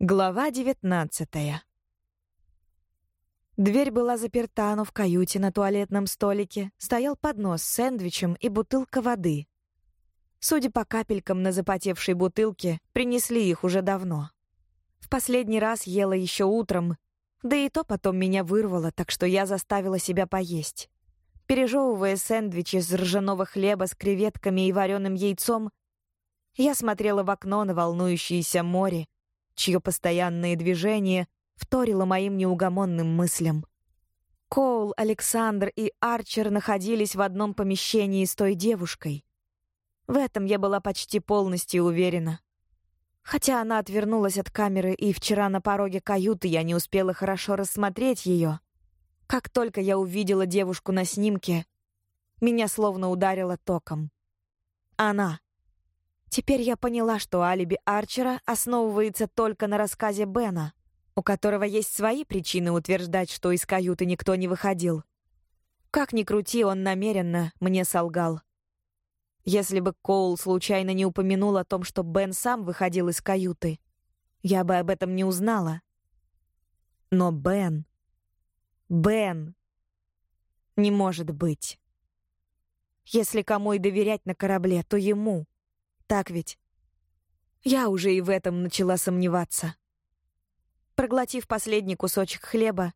Глава девятнадцатая. Дверь была заперта, но в каюте на туалетном столике стоял поднос с сэндвичем и бутылка воды. Судя по капелькам на запотевшей бутылке, принесли их уже давно. В последний раз ела еще утром, да и то потом меня вырвало, так что я заставила себя поесть. Пережевывая сэндвич из ржаного хлеба с креветками и вареным яйцом, я смотрела в окно на волнующееся море, чье постоянное движение вторило моим неугомонным мыслям. Коул, Александр и Арчер находились в одном помещении с той девушкой. В этом я была почти полностью уверена. Хотя она отвернулась от камеры, и вчера на пороге каюты я не успела хорошо рассмотреть ее. Как только я увидела девушку на снимке, меня словно ударило током. Она. Теперь я поняла, что алиби Арчера основывается только на рассказе Бена, у которого есть свои причины утверждать, что из каюты никто не выходил. Как ни крути, он намеренно мне солгал. Если бы Коул случайно не упомянул о том, что Бен сам выходил из каюты, я бы об этом не узнала. Но Бен... Бен... Не может быть. Если кому и доверять на корабле, то ему — так ведь? Я уже и в этом начала сомневаться. Проглотив последний кусочек хлеба,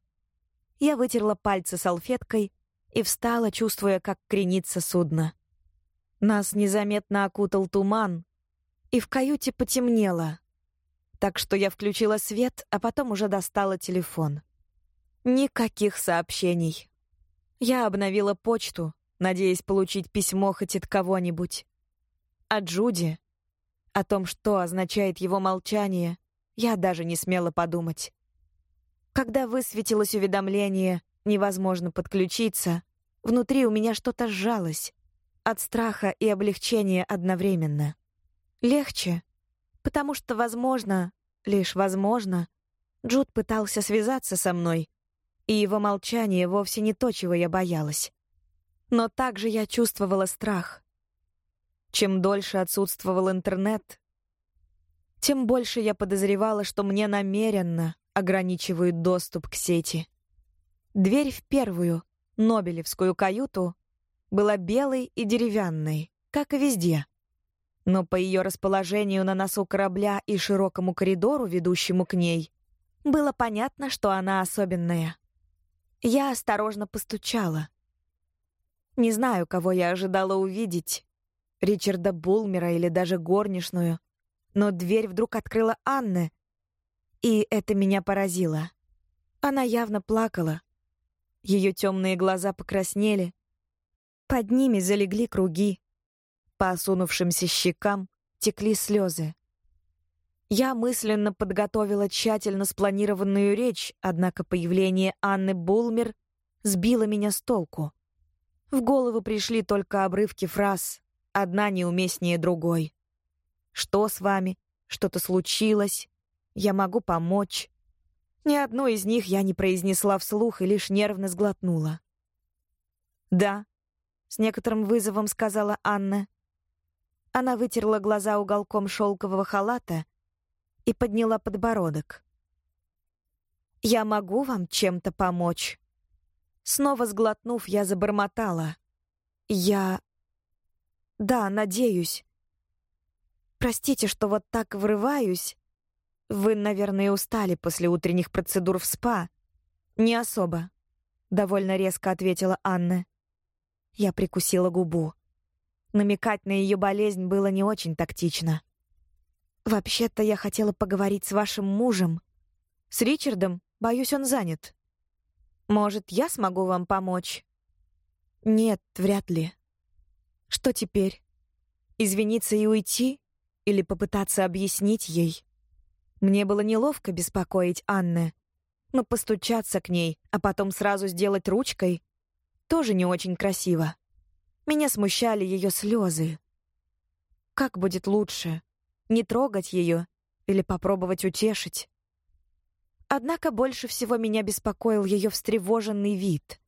я вытерла пальцы салфеткой и встала, чувствуя, как кренится судно. Нас незаметно окутал туман, и в каюте потемнело. Так что я включила свет, а потом уже достала телефон. Никаких сообщений. Я обновила почту, надеясь получить письмо хоть от кого-нибудь. О Джуди, о том, что означает его молчание, я даже не смела подумать. Когда высветилось уведомление «невозможно подключиться», внутри у меня что-то сжалось, от страха и облегчения одновременно. Легче, потому что, возможно, лишь возможно, Джуд пытался связаться со мной, и его молчание вовсе не то, чего я боялась. Но также я чувствовала страх. Чем дольше отсутствовал интернет, тем больше я подозревала, что мне намеренно ограничивают доступ к сети. Дверь в первую, Нобелевскую каюту, была белой и деревянной, как и везде. Но по ее расположению на носу корабля и широкому коридору, ведущему к ней, было понятно, что она особенная. Я осторожно постучала. Не знаю, кого я ожидала увидеть, Ричарда Булмера или даже горничную. Но дверь вдруг открыла Анна, и это меня поразило. Она явно плакала. Ее темные глаза покраснели. Под ними залегли круги. По осунувшимся щекам текли слезы. Я мысленно подготовила тщательно спланированную речь, однако появление Анны Булмер сбило меня с толку. В голову пришли только обрывки фраз Одна неуместнее другой. Что с вами? Что-то случилось? Я могу помочь? Ни одну из них я не произнесла вслух и лишь нервно сглотнула. «Да», — с некоторым вызовом сказала Анна. Она вытерла глаза уголком шелкового халата и подняла подбородок. «Я могу вам чем-то помочь?» Снова сглотнув, я забормотала. «Я... Да, надеюсь. Простите, что вот так врываюсь. Вы, наверное, устали после утренних процедур в спа. Не особо, довольно резко ответила Анна. Я прикусила губу. Намекать на ее болезнь было не очень тактично. Вообще-то я хотела поговорить с вашим мужем. С Ричардом, боюсь, он занят. Может, я смогу вам помочь? Нет, вряд ли. Что теперь? Извиниться и уйти? Или попытаться объяснить ей? Мне было неловко беспокоить Анны, но постучаться к ней, а потом сразу сделать ручкой, тоже не очень красиво. Меня смущали ее слезы. Как будет лучше? Не трогать ее или попробовать утешить? Однако больше всего меня беспокоил ее встревоженный вид.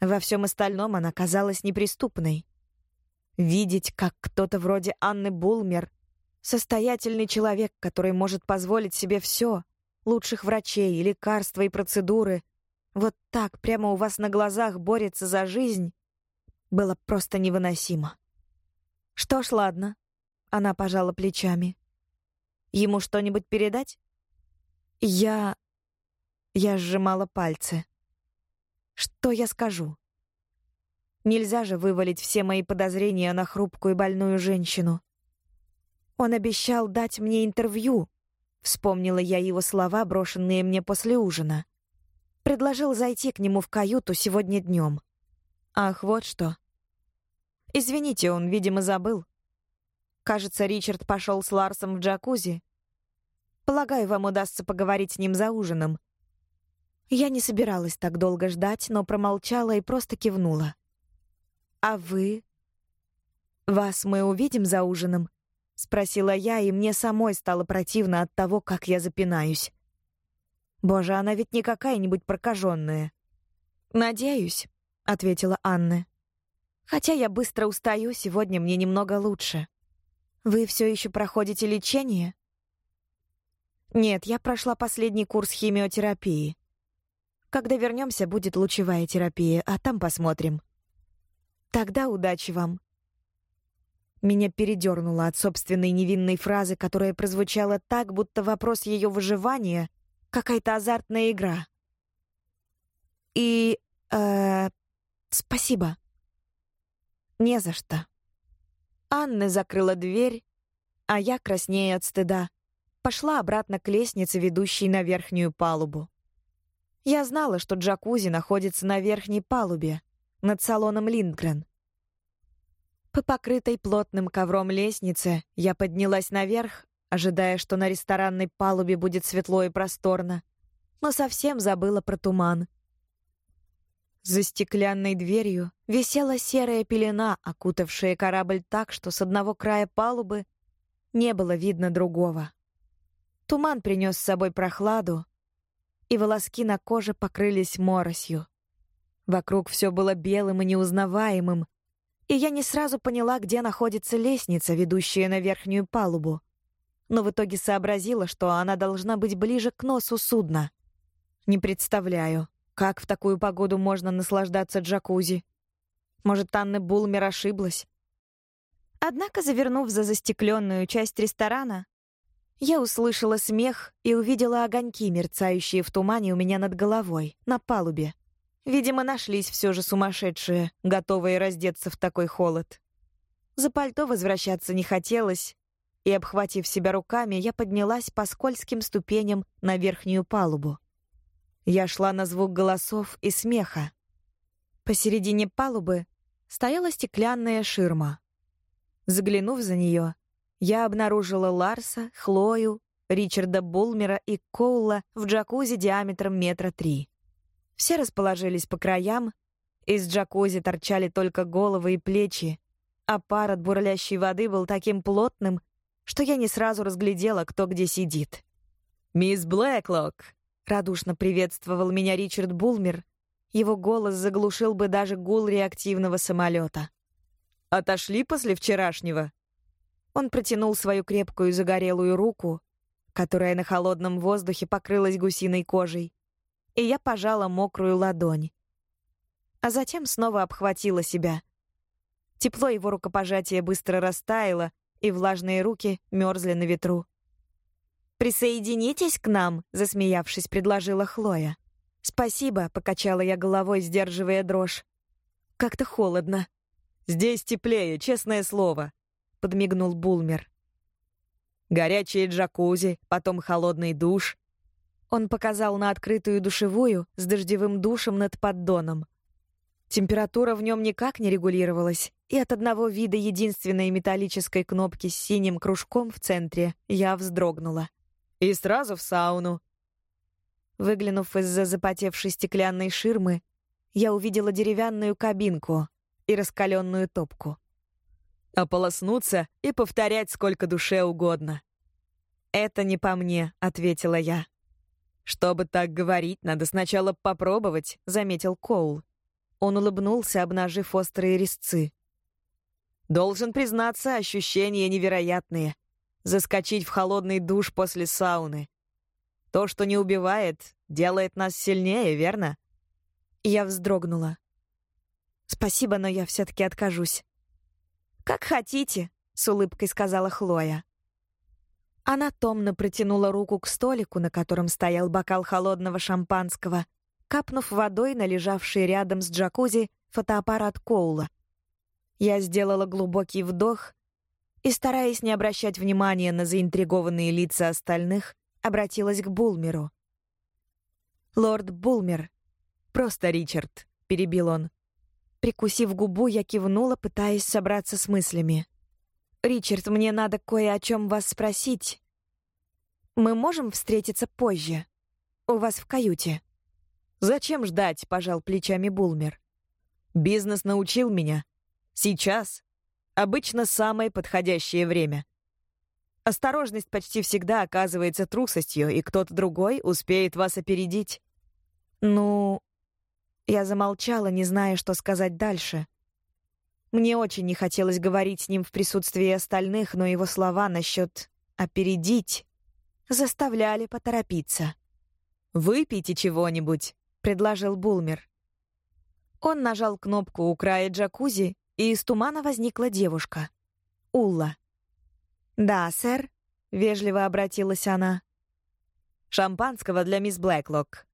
Во всем остальном она казалась неприступной. Видеть, как кто-то вроде Анны Булмер Состоятельный человек, который может позволить себе все, лучших врачей, лекарства и процедуры, вот так прямо у вас на глазах борется за жизнь, было просто невыносимо. Что ж, ладно. Она пожала плечами. Ему что-нибудь передать? Я... Я сжимала пальцы. Что я скажу? Нельзя же вывалить все мои подозрения на хрупкую и больную женщину. Он обещал дать мне интервью. Вспомнила я его слова, брошенные мне после ужина. Предложил зайти к нему в каюту сегодня днем. Ах, вот что. Извините, он, видимо, забыл. Кажется, Ричард пошел с Ларсом в джакузи. Полагаю, вам удастся поговорить с ним за ужином. Я не собиралась так долго ждать, но промолчала и просто кивнула. А вы? Вас мы увидим за ужином? спросила я, и мне самой стало противно от того, как я запинаюсь. Боже, она ведь не какая-нибудь прокаженная. Надеюсь, ответила Анна. Хотя я быстро устаю, сегодня мне немного лучше. Вы все еще проходите лечение? Нет, я прошла последний курс химиотерапии. Когда вернемся, будет лучевая терапия, а там посмотрим. Тогда удачи вам. Меня передернуло от собственной невинной фразы, которая прозвучала так, будто вопрос ее выживания — какая-то азартная игра. И... Э, спасибо. Не за что. Анна закрыла дверь, а я, краснея от стыда, пошла обратно к лестнице, ведущей на верхнюю палубу. Я знала, что джакузи находится на верхней палубе, над салоном Линдгрен. По покрытой плотным ковром лестнице я поднялась наверх, ожидая, что на ресторанной палубе будет светло и просторно, но совсем забыла про туман — за стеклянной дверью висела серая пелена, окутавшая корабль так, что с одного края палубы не было видно другого. Туман принес с собой прохладу, и волоски на коже покрылись моросью. Вокруг все было белым и неузнаваемым, и я не сразу поняла, где находится лестница, ведущая на верхнюю палубу. Но в итоге сообразила, что она должна быть ближе к носу судна. Не представляю, как в такую погоду можно наслаждаться джакузи? Может, Анна Булмер ошиблась? Однако, завернув за застекленную часть ресторана, я услышала смех и увидела огоньки, мерцающие в тумане у меня над головой, на палубе. Видимо, нашлись все же сумасшедшие, готовые раздеться в такой холод. За пальто возвращаться не хотелось, и, обхватив себя руками, я поднялась по скользким ступеням на верхнюю палубу. Я шла на звук голосов и смеха. Посередине палубы стояла стеклянная ширма. Заглянув за нее, я обнаружила Ларса, Хлою, Ричарда Булмера и Коула в джакузи диаметром метра три. Все расположились по краям, из джакузи торчали только головы и плечи, а пар от бурлящей воды был таким плотным, что я не сразу разглядела, кто где сидит. «Мисс Блэклок!» Радушно приветствовал меня Ричард Булмер. Его голос заглушил бы даже гул реактивного самолета. «Отошли после вчерашнего?» Он протянул свою крепкую загорелую руку, которая на холодном воздухе покрылась гусиной кожей, и я пожала мокрую ладонь. А затем снова обхватила себя. Тепло его рукопожатия быстро растаяло, и влажные руки мерзли на ветру. «Присоединитесь к нам», — засмеявшись, предложила Хлоя. «Спасибо», — покачала я головой, сдерживая дрожь. «Как-то холодно». «Здесь теплее, честное слово», — подмигнул Булмер. «Горячие джакузи, потом холодный душ». Он показал на открытую душевую с дождевым душем над поддоном. Температура в нем никак не регулировалась, и от одного вида единственной металлической кнопки с синим кружком в центре я вздрогнула. И сразу в сауну. Выглянув из-за запотевшей стеклянной ширмы, я увидела деревянную кабинку и раскаленную топку. «Ополоснуться и повторять сколько душе угодно». «Это не по мне», — ответила я. «Чтобы так говорить, надо сначала попробовать», — заметил Коул. Он улыбнулся, обнажив острые резцы. «Должен признаться, ощущения невероятные. заскочить в холодный душ после сауны. То, что не убивает, делает нас сильнее, верно? Я вздрогнула. Спасибо, но я все-таки откажусь. Как хотите, с улыбкой сказала Хлоя. Она томно протянула руку к столику, на котором стоял бокал холодного шампанского, капнув водой на лежавший рядом с джакузи фотоаппарат Коула. Я сделала глубокий вдох и, стараясь не обращать внимания на заинтригованные лица остальных, обратилась к Булмеру. «Лорд Булмер, просто Ричард», — перебил он. Прикусив губу, я кивнула, пытаясь собраться с мыслями. «Ричард, мне надо кое о чем вас спросить. Мы можем встретиться позже? У вас в каюте?» «Зачем ждать?» — пожал плечами Булмер. «Бизнес научил меня. Сейчас обычно самое подходящее время. Осторожность почти всегда оказывается трусостью, и кто-то другой успеет вас опередить. Ну, я замолчала, не зная, что сказать дальше. Мне очень не хотелось говорить с ним в присутствии остальных, но его слова насчет «опередить» заставляли поторопиться. «Выпейте чего-нибудь», — предложил Булмер. Он нажал кнопку у края джакузи, и из тумана возникла девушка. Улла. «Да, сэр», — вежливо обратилась она. «Шампанского для мисс Блэклок».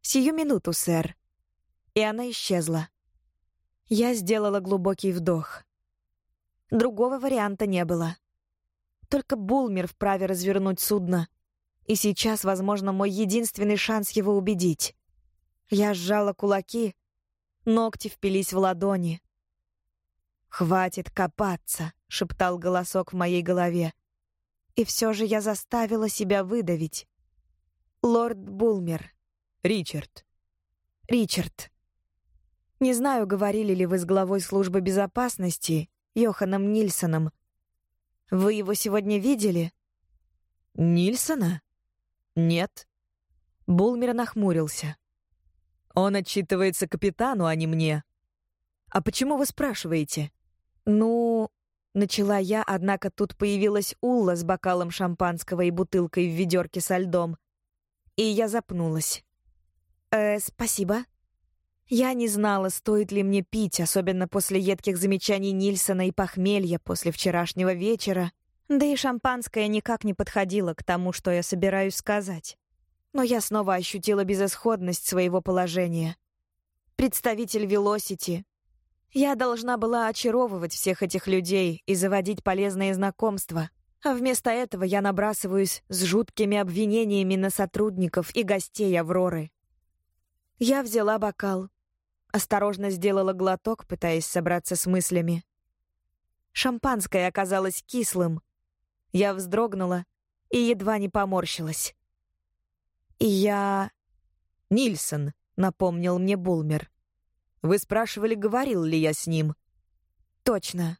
«Сию минуту, сэр». И она исчезла. Я сделала глубокий вдох. Другого варианта не было. Только Булмер вправе развернуть судно. И сейчас, возможно, мой единственный шанс его убедить. Я сжала кулаки, ногти впились в ладони. «Хватит копаться», — шептал голосок в моей голове. И все же я заставила себя выдавить. «Лорд Булмер». «Ричард». «Ричард». Не знаю, говорили ли вы с главой службы безопасности, Йоханом Нильсоном. Вы его сегодня видели? Нильсона? Нет. Булмер нахмурился. Он отчитывается капитану, а не мне. А почему вы спрашиваете? «Ну...» — начала я, однако тут появилась Улла с бокалом шампанского и бутылкой в ведерке со льдом. И я запнулась. «Э, спасибо». Я не знала, стоит ли мне пить, особенно после едких замечаний Нильсона и похмелья после вчерашнего вечера. Да и шампанское никак не подходило к тому, что я собираюсь сказать. Но я снова ощутила безысходность своего положения. Представитель Велосити, я должна была очаровывать всех этих людей и заводить полезные знакомства. А вместо этого я набрасываюсь с жуткими обвинениями на сотрудников и гостей Авроры. Я взяла бокал. Осторожно сделала глоток, пытаясь собраться с мыслями. Шампанское оказалось кислым. Я вздрогнула и едва не поморщилась. И я... «Нильсон», — напомнил мне Булмер. Вы спрашивали, говорил ли я с ним. Точно.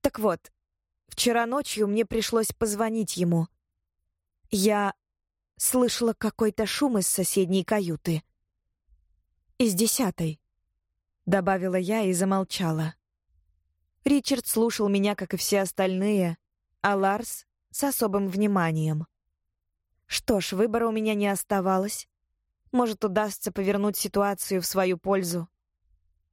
Так вот, вчера ночью мне пришлось позвонить ему. Я слышала какой-то шум из соседней каюты. Из десятой. Добавила я и замолчала. Ричард слушал меня, как и все остальные, а Ларс — с особым вниманием. Что ж, выбора у меня не оставалось. Может, удастся повернуть ситуацию в свою пользу.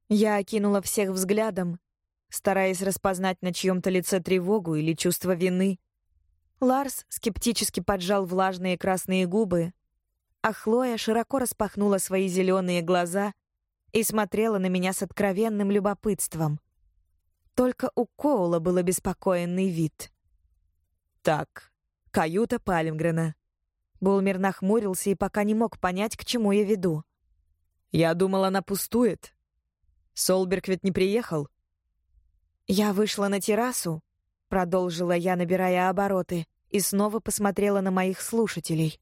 Я окинула всех взглядом, стараясь распознать на чьем-то лице тревогу или чувство вины. Ларс скептически поджал влажные красные губы, а Хлоя широко распахнула свои зеленые глаза и смотрела на меня с откровенным любопытством. Только у Коула был обеспокоенный вид. «Так, каюта Палингрена». Булмер нахмурился и пока не мог понять, к чему я веду. «Я думал, она пустует. Солберг ведь не приехал?» «Я вышла на террасу», — продолжила я, набирая обороты, и снова посмотрела на моих слушателей.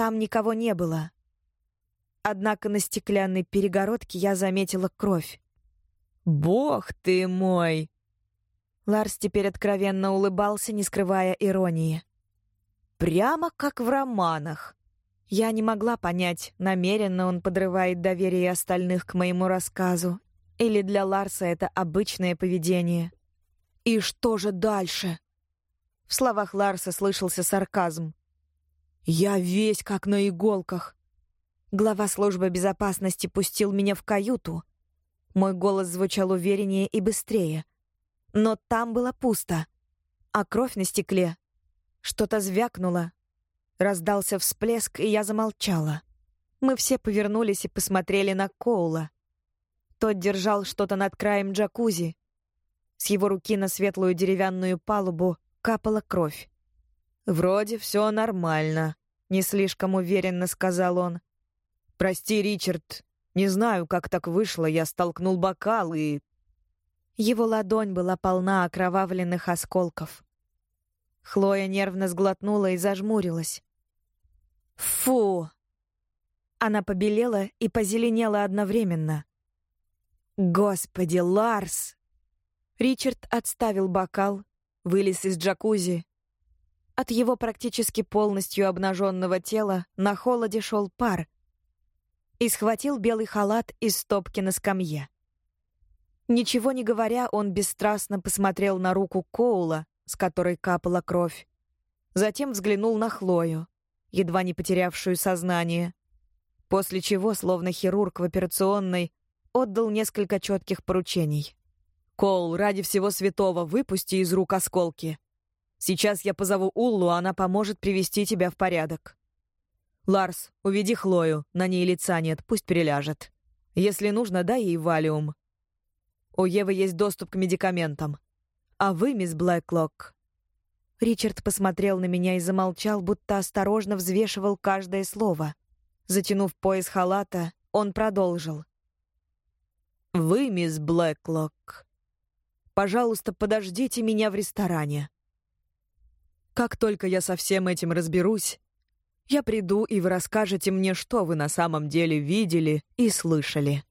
Там никого не было. Однако на стеклянной перегородке я заметила кровь. «Бог ты мой!» Ларс теперь откровенно улыбался, не скрывая иронии. «Прямо как в романах». Я не могла понять, намеренно он подрывает доверие остальных к моему рассказу или для Ларса это обычное поведение? И что же дальше? В словах Ларса слышался сарказм. «Я весь как на иголках». Глава службы безопасности пустил меня в каюту. Мой голос звучал увереннее и быстрее. Но там было пусто. А кровь на стекле. Что-то звякнуло. Раздался всплеск, и я замолчала. Мы все повернулись и посмотрели на Коула. Тот держал что-то над краем джакузи. С его руки на светлую деревянную палубу капала кровь. «Вроде все нормально», — не слишком уверенно сказал он. «Прости, Ричард, не знаю, как так вышло, я столкнул бокал и...» Его ладонь была полна окровавленных осколков. Хлоя нервно сглотнула и зажмурилась. «Фу!» Она побелела и позеленела одновременно. «Господи, Ларс!» Ричард отставил бокал, вылез из джакузи. От его практически полностью обнаженного тела на холоде шел пар и схватил белый халат из стопки на скамье. Ничего не говоря, он бесстрастно посмотрел на руку Коула, с которой капала кровь. Затем взглянул на Хлою, едва не потерявшую сознание. После чего, словно хирург в операционной, отдал несколько четких поручений. «Коул, ради всего святого, выпусти из рук осколки. Сейчас я позову Уллу, она поможет привести тебя в порядок. Ларс, уведи Хлою, на ней лица нет, пусть переляжет. Если нужно, дай ей валиум. У Евы есть доступ к медикаментам. А вы, мисс Блэклок...» Ричард посмотрел на меня и замолчал, будто осторожно взвешивал каждое слово. Затянув пояс халата, он продолжил. «Вы, мисс Блэклок, пожалуйста, подождите меня в ресторане. Как только я со всем этим разберусь, я приду, и вы расскажете мне, что вы на самом деле видели и слышали».